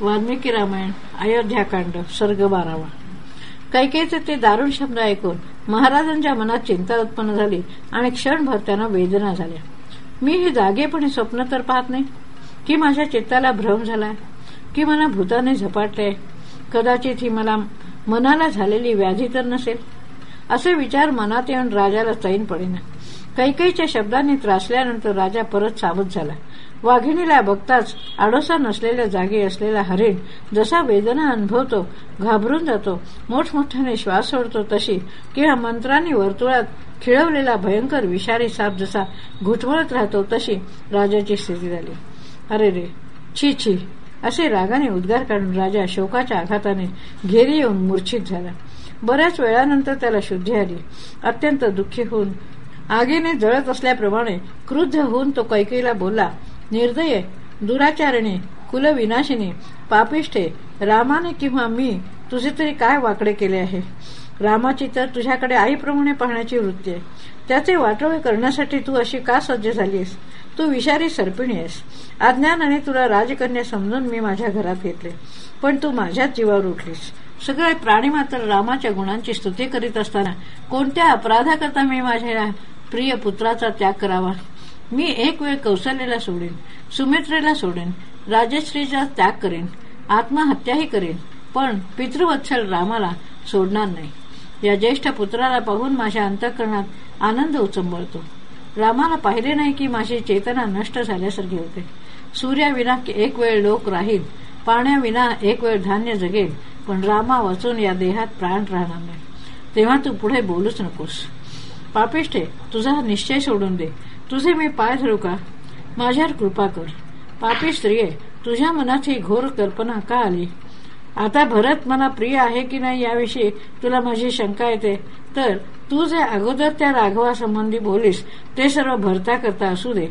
वाल्मिकी रामायण अयोध्याकांड सर्ग बारावा. कैकेचे ते दारुण शब्द ऐकून महाराजांच्या मनात चिंता उत्पन्न झाली आणि क्षणभर त्यांना वेदना झाल्या. मी हे जागेपणे स्वप्न तर पाहत नाही. की माझ्या चित्ताला भ्रम झालाय. की मला भूताने झपाटले कदाचित ही मला मनाला झालेली व्याधी तर नसेल. असे विचार मनात येऊन राजाला चैन पडेना. कैकेच्या शब्दांनी त्रासल्यानंतर राजा परत सावध झाला. वाघिणीला बघताच आडोसा नसलेल्या जागी असलेला हरिण जसा वेदना अनुभवतो घाबरून जातो मोठमोठ्याने श्वास सोडतो तशी किंवा मंत्रांनी वर्तुळात खिळवलेला भयंकर विषारी साप जसा घुटमळत राहतो तशी राजाची स्थिती झाली. अरे रे छी छी असे रागाने उद्गार काढून राजा शोकाच्या आघाताने घेरी येऊन मूर्छित झाला. बऱ्याच वेळानंतर त्याला शुद्धी आली. अत्यंत दुःखी होऊन आगीने जळत असल्याप्रमाणे क्रुद्ध होऊन तो कैकेला बोलला निर्दये दुराचारणे कुलविनाशिनी पापिष्ठे रामाने किंवा मी तुझे तरी काय वाकडे केले आहे? रामाची तर तुझ्याकडे आईप्रमाणे पाहण्याची वृत्ती आहे. त्याचे वाटोळे करण्यासाठी तू अशी का सज्ज झालीस? तू विषारी सर्पिणी आहेस. अज्ञानाने तुला राजकन्या समजून मी माझ्या घरात घेतले. पण तू माझ्याच जीवावर उठलीस. सगळे प्राणी मात्र रामाच्या गुणांची स्तुती करीत असताना कोणत्या अपराधाकरता मी माझ्या प्रिय पुत्राचा त्याग करावा? मी एक वेळ कौशल्याला सोडेन सुमित्रेला सोडेन राजश्रीचा त्याग करेन आत्महत्याही करेन पण पितृवत्सल रामाला सोडणार नाही. या ज्येष्ठ पुत्राला पाहून माझ्या अंतःकरणात आनंद उचंबळतो. रामाला पाहिले नाही की माझी चेतना नष्ट झाल्यासारखी होते. सूर्याविना एक वेळ लोक राहील पाण्याविना एक वेळ धान्य जगेल पण रामा वाचून या देहात प्राण राहणार नाही. तेव्हा तू पुढे बोलूच नकोस. पापिष्ठे तुझा निश्चय सोडून दे. तुझे मी पाय धरू का? माझ्यावर कृपा कर. पापी स्त्रिये तुझ्या मनात ही घोर कल्पना का आली? आता भरत मला प्रिय आहे की नाही याविषयी तुला माझी शंका येते. तर तू जे अगोदर त्या राघवासंबंधी बोलीस ते सर्व भरता करता असू दे.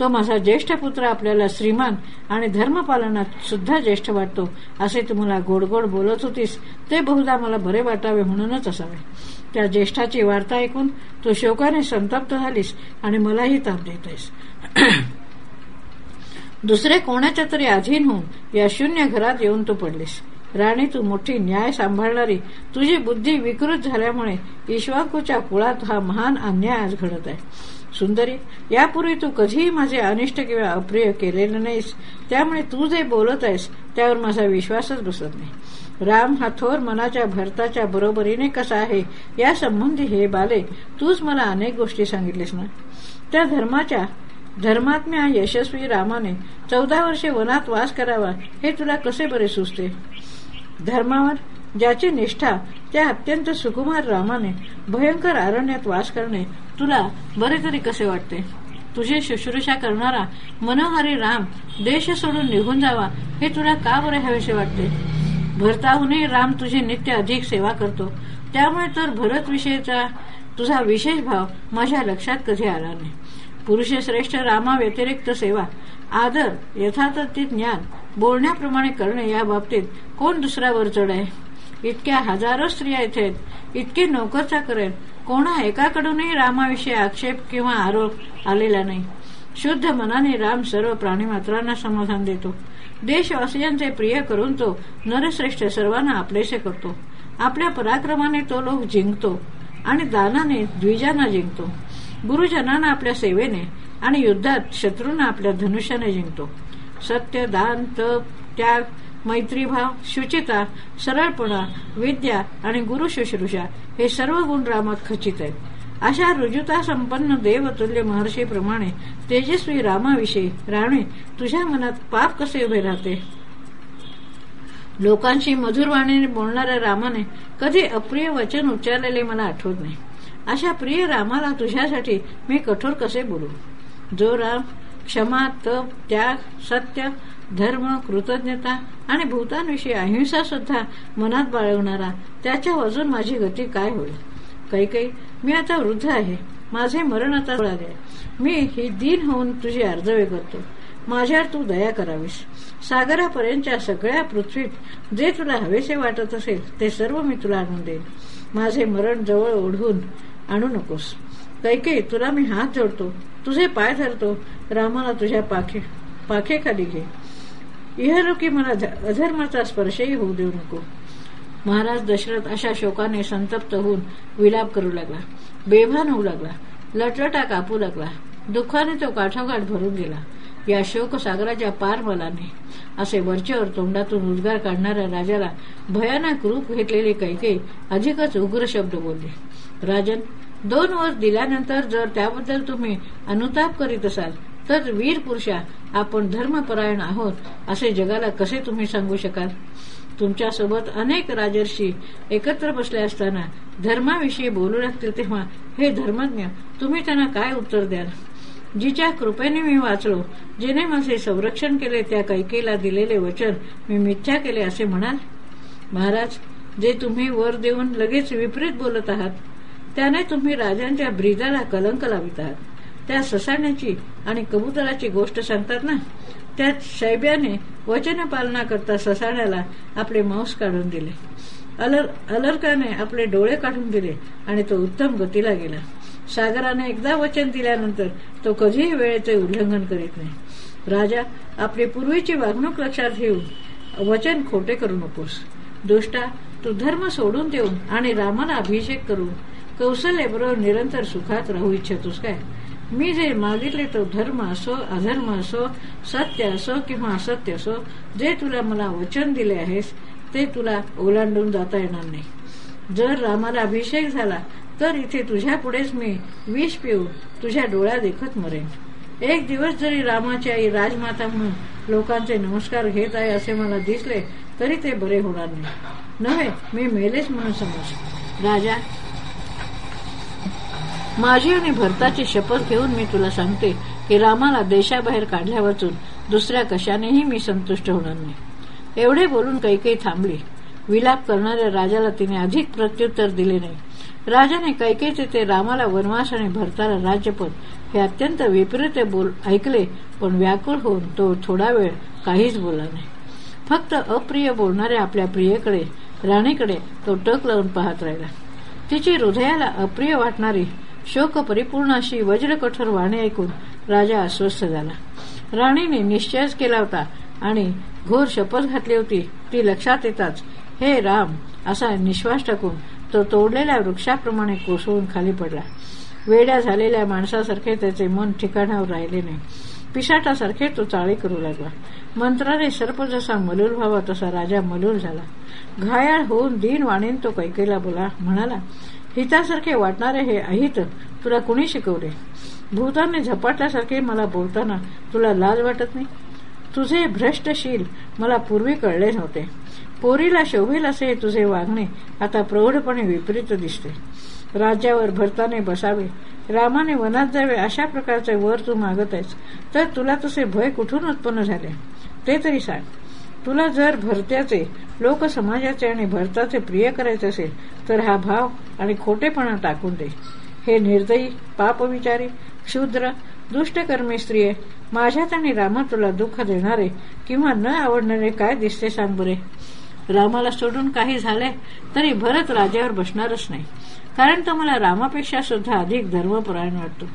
तो माझा ज्येष्ठ पुत्र आपल्याला श्रीमान आणि धर्मपालनात सुद्धा ज्येष्ठ वाटतो असे तुम्हाला गोडगोड बोलत होतीस ते बहुधा मला बरे वाटावे म्हणूनच असावे. त्या ज्येष्ठाची वार्ता ऐकून तू शोकाने संतप्त झालीस आणि मलाही ताप देतेस दुसरे कोणाच्या तरी अधीन होऊन या शून्य घरात येऊन तू पडलीस. राणी तू मोठी न्याय सांभाळणारी तुझी बुद्धी विकृत झाल्यामुळे ईश्वाकूच्या कुळात हा महान अन्याय आज घडत आहे. सुंदरी यापूर्वी तू कधीही माझे अनिष्ट किंवा अप्रिय केलेलं नाहीस. त्यामुळे तू जे बोलत आहेस त्यावर माझा विश्वासच बसत नाही. राम हा थोर मनाच्या भरताच्या बरोबरीने कसा आहे या संबंधी हे बाले तूच मला अनेक गोष्टी सांगितलीस ना. त्या धर्माच्या धर्मात्म्या यशस्वी रामाने चौदा वर्षे वनात वास करावा हे तुला कसे बरे सुचते? धर्मावर ज्याची निष्ठा त्या अत्यंत सुकुमार रामाने भयंकर अरण्यात वास करणे तुला बरे तरी कसे वाटते? तुझी शुश्रूषा करणारा मनोहारी राम देश सोडून निघून जावा हे तुला का बरे हवेसे वाटते? भरताहूनही राम तुझी नित्य अधिक सेवा करतो. त्यामुळे तर भरत विषयीचा तुझा विशेष भाव माझ्या लक्षात कधी आला नाही. पुरुषश्रेष्ठ रामा व्यतिरिक्त सेवा आदर यथातथी ज्ञान बोलण्याप्रमाणे करणे या बाबतीत कोण दुसऱ्यावर चढ आहे? इतक्या हजारो स्त्रिया इथे इतके नोकरचा करेल कोणा एकाकडूनही रामाविषयी आक्षेप किंवा आरोप आलेला नाही. शुद्ध मनाने राम सर्व प्राणीमात्रांना समाधान देतो. देशवासियांचे प्रिय करून तो नरश्रेष्ठ सर्वांना आपलेसे करतो. आपल्या पराक्रमाने तो लोक जिंकतो आणि दानाने द्विजांना जिंकतो. गुरुजनांना आपल्या सेवेने आणि युद्धात शत्रूंना आपल्या धनुष्याने जिंकतो. सत्य दान तप त्याग मैत्रीभाव शुचिता सरळपणा विद्या आणि गुरु शुश्रूषा हे सर्व गुण रामात खचित आहेत. अशा रुजुता संपन्न देवतुल्य महर्षीप्रमाणे तेजस्वी रामाविषयी राणे तुझ्या मनात पाप कसे उभे राहते? लोकांशी मधुरवाणीने बोलणाऱ्या रामाने कधी अप्रिय वचन उच्चारलेले मला आठवत नाही. अशा प्रिय रामाला तुझ्यासाठी मी कठोर कसे बोलू? जो राम क्षमा तप त्याग सत्य धर्म कृतज्ञता आणि भूतांविषयी अहिंसा सुद्धा मनात बाळगणारा त्याच्या वाजून माझी गती काय होईल? काही काही मी आता वृद्ध आहे. माझे मरण आता आहे. मी ही दिन होऊन तुझी अर्जवे करतो. माझ्यावर तू दया करावीस. सागरापर्यंतच्या सगळ्या पृथ्वीत जे तुला हवेसे वाटत असेल ते सर्व मी तुला आणून देईन. माझे मरण जवळ ओढून आणू नकोस. कैके तुला मी हात जोडतो. तुझे पाय धरतो. रामाला तुझ्या पाखे पाखेखाली घे. इहलोकी मला अधर्माचा स्पर्शही होऊ देऊ नको. महाराज दशरथ अशा शोकाने संतप्त होऊन विलाप करू लागला. बेभान होऊ लागला. लटलटा कापू लागला. दुःखाने तो काठोकाठ भरून गेला. या शोकसागराच्या पार मलाने. असे वरच्यावर तोंडातून उद्गार काढणाऱ्या राजाला भयानक रूप घेतलेले कैके अधिकच उग्र शब्द बोलले. राजन दोन वर दिल्यानंतर जर त्याबद्दल तुम्ही अनुताप करीत असाल तर वीर पुरुषा आपण धर्मपरायण आहोत असे जगाला कसे तुम्ही सांगू शकाल? तुमच्यासोबत अनेक राजर्षी एकत्र बसले असताना धर्माविषयी बोलू लागतील तेव्हा हे धर्मज्ञ तुम्ही त्यांना काय उत्तर द्याल? जिच्या कृपेने मी वाचलो जिने माझे संरक्षण केले त्या कैकेला दिलेले वचन मी मिथ्या केले असे म्हणाल? महाराज जे तुम्ही वर देऊन लगेच विपरीत बोलत आहात त्याने तुम्ही राजांच्या ब्रिदाला कलंक लावित आहात. त्या ससाण्याची आणि कबुतराची गोष्ट सांगतात ना त्यात शैब्याने वचन पालना करता ससाण्याला आपले मांस काढून दिले. अलर अलर्काने आपले डोळे काढून दिले आणि तो उत्तम गतीला गेला. सागराने एकदा वचन दिल्यानंतर तो कधीही वेळेचे उल्लंघन करीत नाही. राजा आपली पूर्वीची वागणूक लक्षात घेऊन वचन खोटे करू नकोस. दुष्टा तू धर्म सोडून देऊन आणि रामाला अभिषेक करून कौशल्यबरोबर निरंतर सुखात राहू इच्छितोस काय? मी जे मागितले तो धर्म असो अधर्म असो सत्य असो किंवा असत्य असो जे तुला मला वचन दिले आहेस ते तुला ओलांडून जाता येणार नाही. जर रामाला अभिषेक झाला तर इथे तुझ्या पुढेच मी विष पिऊ तुझ्या डोळ्या देखत मरेन. एक दिवस जरी रामाची आई राजमाता म्हणून लोकांचे नमस्कार घेत आहे असे मला दिसले तरी ते बरे होणार नाही. नव्हे मी मेलेच म्हणून समज राजा माझी आणि भरताची शपथ घेऊन मी तुला सांगते की रामाला देशाबाहेर काढल्यावरचून दुसऱ्या कशानेही मी संतुष्ट होणार नाही. एवढे बोलून कैकेयी थांबली. विलाप करणाऱ्या राजाला तिने अधिक प्रत्युत्तर दिले नाही. राजाने कैकेचे ते रामाला वनवास आणि भरताला राज्यपद हे अत्यंत विपरीत बोल ऐकले पण व्याकुळ होऊन तो थोडा वेळ काहीच बोलला नाही. फक्त अप्रिय बोलणाऱ्या आपल्या प्रियेकडे राणीकडे तो टक लावून पाहत राहिला. तिची हृदयाला अप्रिय वाटणारी शोक परिपूर्ण अशी वज्रकठोर वाणी ऐकून राजा अस्वस्थ झाला. राणीने निश्चयच केला होता आणि घोर शपथ घातली होती. ती लक्षात येताच हे राम असा निश्वास टाकून तो तोडलेल्या वृक्षाप्रमाणे कोसळून खाली पडला. वेड्या झालेल्या माणसासारखे त्याचे मन ठिकाणावर राहिले नाही. पिसाटासारखे तो चाळी करू लागला. मंत्राने सर्प जसा मलूल व्हावा तसा राजा मलूल झाला. घायाळ होऊन दिन वाणीन तो कैकेला बोला म्हणाला. हितासारखे वाटणारे हे अहित तुला कुणी शिकवले? भूताने झपाटल्यासारखे मला बोलताना तुला लाज वाटत नाही? तुझे भ्रष्टशील मला पूर्वी कळले नव्हते. पोरीला शोभेल असे तुझे वागणे आता प्रौढपणे विपरीत दिसते. राज्यावर भरताने बसावे रामाने वनात जावे अशा प्रकारचे वर तू मागत आहेस. तर तुला तसे भय कुठून उत्पन्न झाले? ते तरी सांग. तुला जर भरत्याचे लोकसमाजाचे आणि भरताचे प्रिय करायचे असेल तर हा भाव आणि खोटेपणा टाकून दे. हे निर्दयी पापविचारी क्षुद्र दुष्टकर्मी स्त्रिये माझ्यात आणि रामा तुला दुःख देणारे किंवा न आवडणारे काय दिसते सांग बरे. रामाला सोडून काही झाले तरी भरत राजावर बसणारच नाही. कारण तो मला रामापेक्षा सुद्धा अधिक धर्मपरायण वाटतो.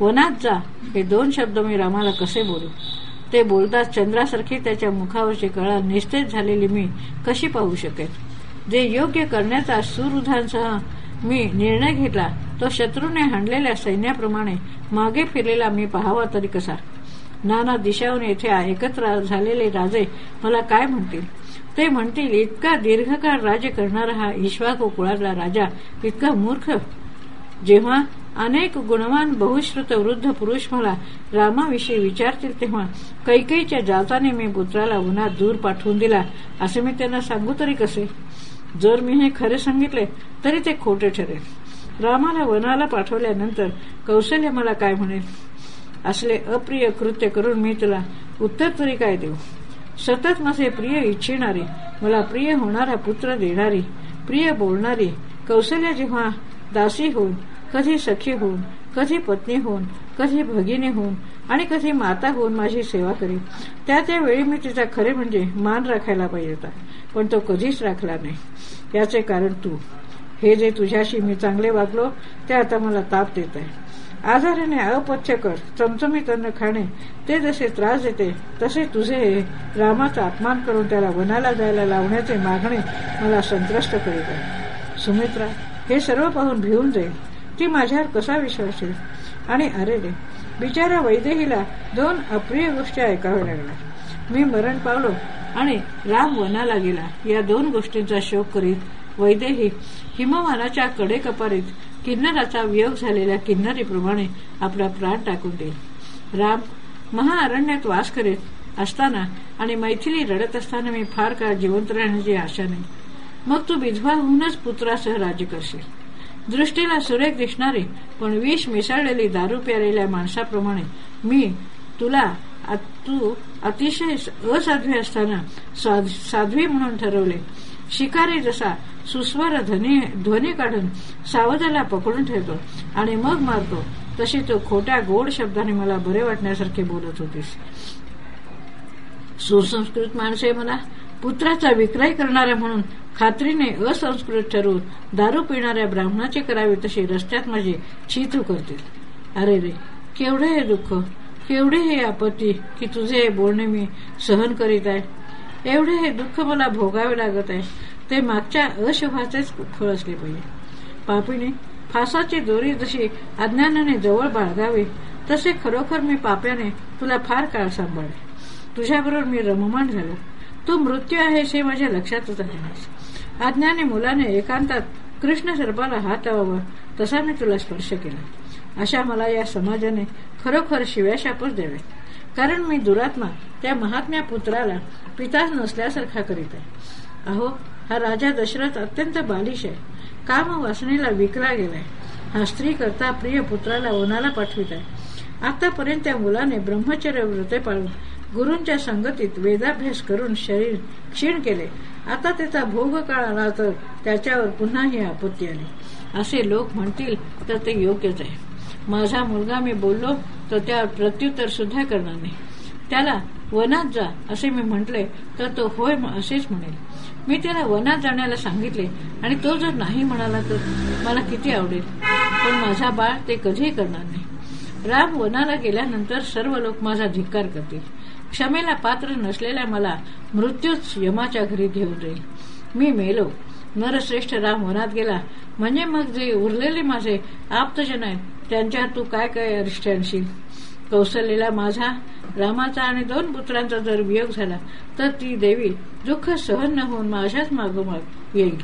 वनात जा हे दोन शब्द मी रामाला कसे बोलू? ते बोलताच चंद्रासारखी त्याच्या मुखावरची कळा निस्तेज झालेली मी कशी पाहू शकेल जे योग्य करण्याचा सुरुधांसह मी निर्णय घेतला. तो शत्रूने हाणलेल्या सैन्याप्रमाणे मागे फिरलेला मी पाहावा तरी कसा? नाना दिशाहून येथे एकत्र झालेले राजे मला काय म्हणतील? ते म्हणतील इतका दीर्घकाळ राज्य करणारा हा ईश्वाको कुळातला राजा इतका मूर्ख. जेव्हा अनेक गुणवान बहुश्रुत वृद्ध पुरुष मला रामाविषयी विचारतील तेव्हा कैकेच्या जाताने मी पुत्राला उन्हात दूर पाठवून दिला. असे मी त्यांना सांगू तरी कसे? जर मी हे खरे सांगितले तरी ते खोटे ठरेल. रामाला वनाला पाठवल्यानंतर कौशल्य मला काय म्हणेल? असले अप्रिय कृत्य करून मी तुला उत्तर तरी काय देऊ? सतत माझे प्रिय इच्छिणारी मला प्रिय होणारा पुत्र देणारी प्रिय बोलणारी कौशल्य जेव्हा दासी होऊन कधी सखी होऊन कधी पत्नी होऊन कधी भगिनी होऊन आणि कधी माता होऊन माझी सेवा करी त्या त्यावेळी मी तिचा खरे म्हणजे मान राखायला पाहिजे होता पण तो कधीच राखला नाही. याचे कारण तू. हे जे तुझ्याशी मी चांगले वागलो ते आता मला ताप देत आहे. आजाराने अपथ्यकर चमचमीत अन्न खाणे ते जसे त्रास देते तसे तुझे हे रामाचा अपमान करून त्याला वनाला जायला लावण्याचे मागणे मला संत्रस्त करीत आहे. सुमित्रा हे सर्व पाहून भिवून जाईल. ती माझ्यावर कसा विश्वास आणि अरे रे बिचारा वैदेहीला दोन अप्रिय गोष्टी ऐकाव्या लागल्या. मी मरण पावलो आणि राम वनाला गेला. या दोन गोष्टींचा शोक करीत वैदेही हिमवानाच्या कडेकपारीत किन्नराचा वियोग झालेल्या किन्नरीप्रमाणे आपला प्राण टाकून देईल. राम महाअरण्यात वास करीत असताना आणि मैथिली रडत असताना मी फार काळ जिवंत राहण्याची आशा नाही. मग तू विधवा होऊनच पुत्रासह राज्य करशील. दृष्टीला सुरेख दिसणारी पण विष मिसळलेली दारू प्यालेल्या माणसाप्रमाणे मी तुला तू अतिशय असाध्वी असताना साध्वी म्हणून ठरवले. शिकारी जसा सुस्वर ध्वनी ध्वनी काढून सावधाला पकडून ठेवतो आणि मग मारतो तशी तो खोट्या गोड शब्दाने मला बरे वाटण्यासारखे बोलत होतीस. सुसंस्कृत माणसे मला पुत्राचा विक्रय करणाऱ्या म्हणून खात्रीने असंस्कृत ठरवून दारू पिणाऱ्या ब्राह्मणाचे करावे तसे रस्त्यात माझे छितू करतील. अरे रे केवढे हे दुःख केवढे हे आपत्ती की तुझे हे बोलणे मी सहन करीत आहे. एवढे हे दुःख मला भोगावे लागत आहे. ते मागच्या अशुभाचेच फळ असले पाहिजे. पापीने फासाची दोरी जशी अज्ञानाने जवळ बाळगावी तसे खरोखर मी पाप्याने तुला फार काळ सांभाळले. तुझ्याबरोबर मी रममाण झालो. तू मृत्यू आहेस हे माझ्या लक्षातच आहे अज्ञाने मुलाने एकांतात कृष्ण सर्पाला हात लावावा तसा मी तुला स्पर्श केला. अशा मला या समाजाने खरोखर शिव्याशापच द्यावे कारण मी दुरात्मा त्या महात्म्या पुत्राला पिताच नसल्यासारखा करीत आहे. अहो हा राजा दशरथ अत्यंत बालिश आहे. काम वासनेला विकला गेलाय. हा स्त्री करता प्रिय पुत्राला ओनाला पाठवित आहे. आतापर्यंत त्या मुलाने ब्रह्मचर्य व्रते पाळून गुरूंच्या संगतीत वेदाभ्यास करून शरीर क्षीण केले. आता त्याचा भोग काळ आला तर त्याच्यावर पुन्हा ही आपत्ती आली. असे लोक म्हणतील तर ते योग्यच आहे. माझा मुलगा मी बोललो तर त्यावर प्रत्युत्तर सुद्धा करणार नाही. त्याला वनात जा असे मी म्हटले तर तो होय असेच म्हणेल. मी त्याला वनात जाण्याला सांगितले आणि तो जर नाही म्हणाला तर मला किती आवडेल. पण माझा बाळ ते कधीही करणार नाही. राम वनाला गेल्यानंतर सर्व लोक माझा धिक्कार करतील. क्षमेला पात्र नसलेल्या मला मृत्यूच यमाच्या घरी घेऊन जाईल. मी मेलो. नरश्रेष्ठ राम वनात गेला. म्हणजे मग जे उरलेले माझे आप्तजन आहेत त्यांच्या तू काय काय अरिष्ट आणशील कौशल्यला माझा रामाचा आणि दोन पुत्रांचा जर वियोग झाला तर ती देवी दुःख सहन न होऊन माझ्याच मागोमाग येईल.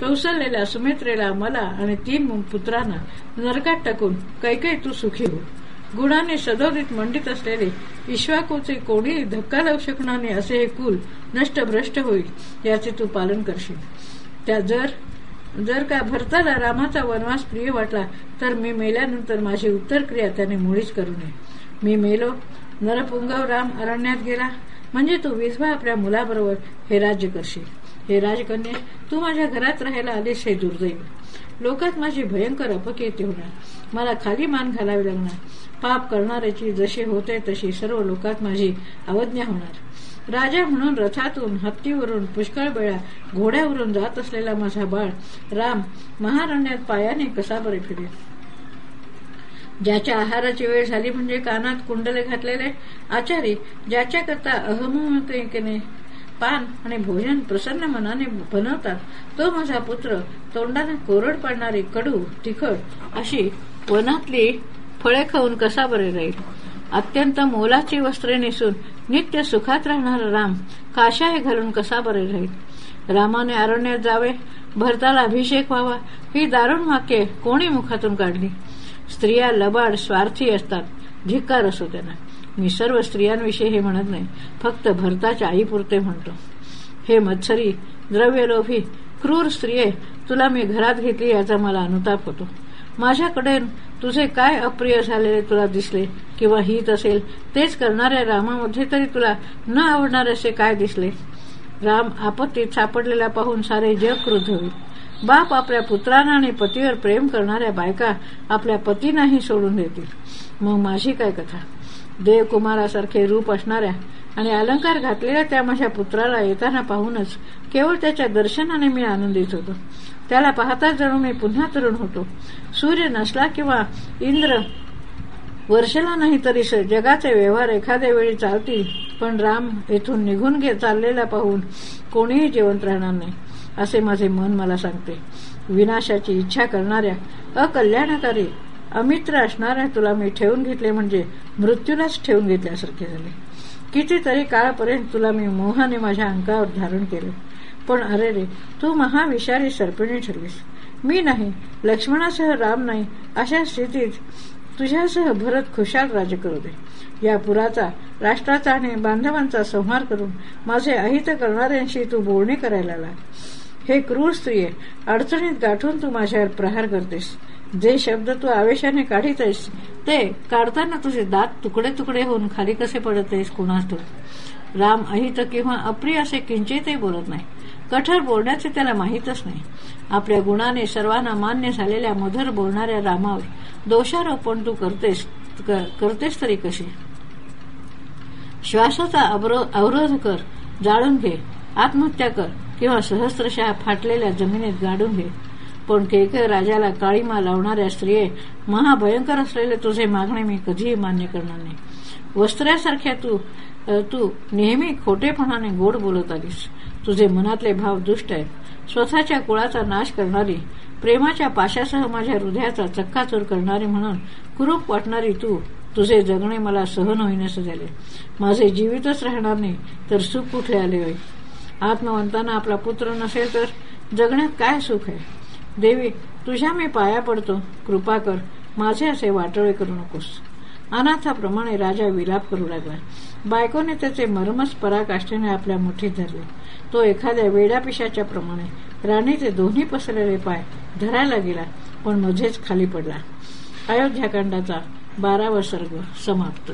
कौशल्यला सुमित्रेला मला आणि तीन पुत्रांना नरकात टाकून कैकै तू सुखी हो. गुणाने सदोदित मंडित असलेले ईश्वाकूचे कोणी धक्का लावू शकणार नाही असे हे कुल नष्ट भ्रष्ट होईल याचे तू पालन करशील. त्या जर जर का भरताला रामाचा वनवास प्रिय वाटला तर मी मेल्यानंतर माझी उत्तर क्रिया त्याने मुळीच करू नये. मी मेलो नरपुंगव राम अरण्यात गेला. म्हणजे तू विधवा आपल्या मुलाबरोबर हे राज्य करशील. हे राजकन्या तू माझ्या घरात राहायला आलेस हे दुर्दैव. लोकात माझी भयंकर अपकीर्ती होणार. मला खाली मान घालावी लागणार. पाप करणाऱ्याची जशी होते तशी सर्व लोकात माझी अवज्ञा होणार. राजा म्हणून रथातून हत्तीवरून पुष्कळ वेळा घोड्यावरून जात असलेला माझा बाळ राम महारण्यात पायाने कसा बरे फिरेल. ज्याच्या आहाराची वेळ झाली म्हणजे कानात कुंडले घातलेले आचारी ज्याच्याकरता अहमतेने पान आणि भोजन प्रसन्न मनाने बनवतात तो माझा पुत्र तोंडाने कोरड पाडणारी कडू तिखट अशी वनातली फळे खाऊन कसा बरे राहील? अत्यंत मोलाची वस्त्रे नेसून नित्य सुखात राहणारा राम काशाय घालून कसा बरे राहील? रामाने अरण्यात जावे भरताला अभिषेक व्हावा ही दारुण वाक्य कोणी मुखातून काढली? स्त्रिया लबाड स्वार्थी असतात धिक्कार असो त्यांना. मी सर्व स्त्रियांविषयी हे म्हणत नाही फक्त भरताच्या आईपुरते म्हणतो. हे मत्सरी द्रव्यलोभी क्रूर स्त्रिये तुला मी घरात घेतली याचा मला अनुताप होतो. माझ्याकडे तुझे काय अप्रिय झालेले तुला दिसले? किंवा हित असेल तेच करणाऱ्या रामामध्ये तरी तुला न आवडणार असे काय दिसले? राम आपत्तीत सापडलेला पाहून सारे जग क्रुद्ध होईल. बाप आपल्या पुत्रांना आणि पतीवर प्रेम करणाऱ्या बायका आपल्या पतीनाही सोडून देतील. मग माझी काय कथा? देवकुमारासारखे रूप असणाऱ्या आणि अलंकार घातलेल्या त्या माझ्या पुत्राला येताना पाहूनच केवळ त्याच्या दर्शनाने मी आनंदित होतो. त्याला पाहताच जणू मी पुन्हा तरुण होतो. सूर्य नसला किंवा इंद्र वर्षाला नाही तरी जगाचे व्यवहार एखाद्या वेळी चालतील पण राम येथून निघून घे चाललेला पाहून कोणीही जिवंत राहणार नाही असे माझे मन मला सांगते. विनाशाची इच्छा करणाऱ्या अकल्याणकारी अमित्र असणाऱ्या तुला मी ठेवून घेतले म्हणजे मृत्यूलाच ठेवून घेतल्यासारखे झाले. कितीतरी काळपर्यंत तुला मी मोहाने माझ्या अंकावर धारण केले. पण अरे रे तू महाविषारी सर्पिणी ठरलीस मी नाही लक्ष्मणासह राम नाही अशा स्थितीत तुझ्यासह भरत खुशाल राज्य करू दे. या पुराचा राष्ट्राचा आणि बांधवांचा संहार करून माझे अहित करणाऱ्यांशी तू बोलणी करायला लाग. हे क्रूर स्त्रिये अडचणीत गाठून तू माझ्यावर प्रहार करतेस. जे शब्द तू आवेशाने काढित आहेस ते काढताना तुझे दात तुकडे तुकडे होऊन खाली कसे पडत आहेस कुणास राम अहित किंवा अप्रिय असे किंचितही बोलत नाही. कठोर बोलण्याचे त्याला माहीतच नाही. आपल्या गुणाने सर्वांना मान्य झालेल्या मधुर बोलणाऱ्या रामावर दोषारोपण तू करतेस करतेस तरी कशी? श्वासाचा अवरोध कर जाळून घे आत्महत्या कर किंवा सहस्त्रशः फाटलेल्या जमिनीत गाडून घे. पण केके राजाला काळीमा लावणाऱ्या स्त्रिये महाभयंकर असलेले तुझे मागणे मी कधीही मान्य करणार नाही. वस्त्र्यासारख्या तू तू नेहमी खोटेपणाने गोड बोलत आलीस. तुझे मनातले भाव दुष्ट आहेत. स्वतःच्या कुळाचा नाश करणारी प्रेमाच्या पाशासह माझ्या हृदयाचा चक्काचूर करणारी म्हणून कुरूप वाटणारी तू तुझे जगणे मला सहन होईनसे झाले. माझे जीवितच राहणार नाही तर सुख कुठले आले होय? आत्मवंतांना आपला पुत्र नसेल तर जगण्यात काय सुख आहे? देवी तुझ्या मी पाया पडतो. कृपा कर माझे असे वाटोळे करू नकोस. अनाथाप्रमाणे राजा विलाप करू लागला. बायकोने त्याचे मर्मस पराकाष्ठेने आपल्या मुठीत धरले. तो एखाद्या वेडापिशाच्या प्रमाणे. राणीचे दोन्ही पसरलेले पाय धरायला गेला पण मध्येच खाली पडला. अयोध्याकांडाचा बारावा सर्ग समाप्त.